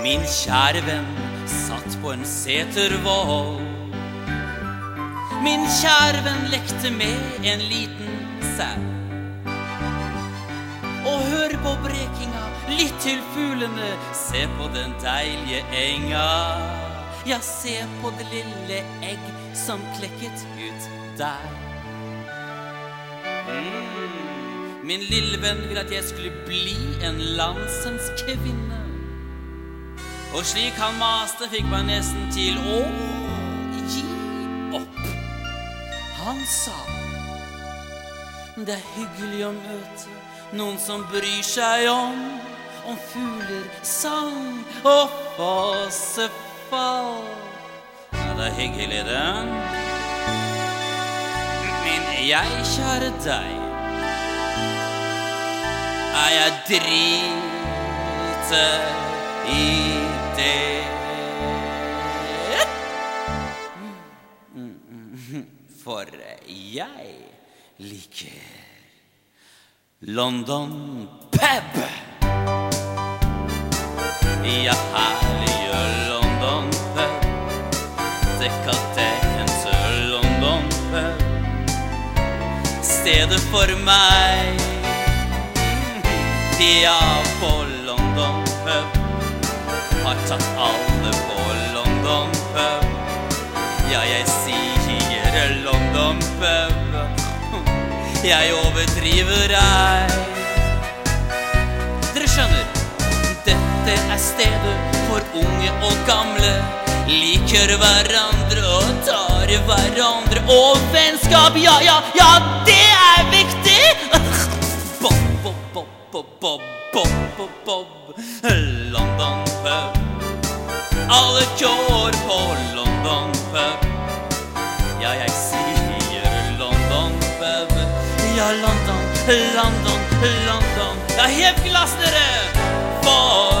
Min kjære venn satt på en setervoll. Min kjære venn lekte med en liten sau. Og hør på brekinga, litt til fuglene, se på den deilige enga. Ja, se på det lille egg som klekket ut der. Mm. Min lille venn ville at jeg skulle bli en landsens kvinne. Og slik han maste, fikk man nesten til å gi opp. Han sa det er hyggelig å møte noen som bryr seg om om fugler, sang og fossefall. Ja, det er hyggelig, det. Men jeg, kjære deg, er jeg drite i det. For jeg liker London pub. Ja, herlige London pub. Pub. Stedet for meg. Ja, på London. Har tatt alle på London pub. Ja, jeg sier London pub. Jeg overdriver ei. Dere skjønner, dette er stedet for unge og gamle. Liker hverandre og tar hverandre. Og vennskap, ja, ja, ja, det er viktig! Bob, bob, bob, bob, bob, bob, bob, bob. London pub. Alle går på London pub. Ja, jeg sier London pub. Ja, London, London, London. Ja, hev glass, dere! For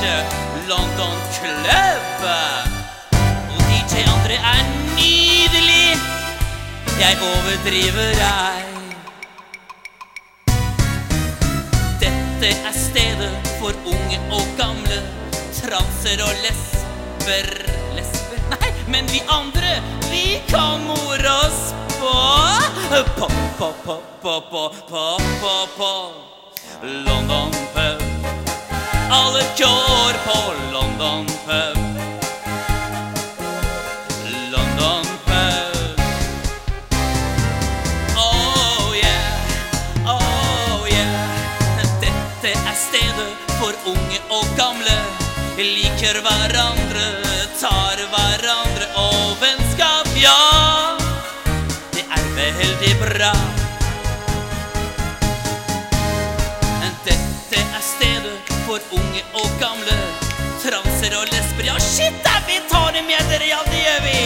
det London Club. Og DJ André er nydelig. Jeg overdriver ei. Dette er stedet for unge og gamle. Transer og lesber Lesber? Nei, men vi andre, vi kan more oss på Pop, pop, pop, pop, pop, pop, pop. London pub. Unge og gamle. Liker hverandre, tar hverandre og vennskap, ja. Det er veldig bra. Dette er stedet for unge og gamle. Transer og lesber, ja shit, vi tar det med dere, ja det gjør vi.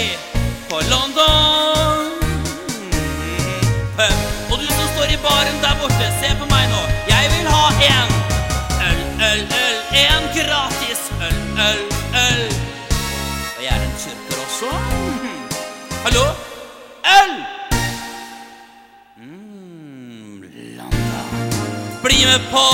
På London. Og du som står i baren der borte, se på meg nå. Jeg vil ha en Hallo? Øl! Mm, Blanda. Bli med på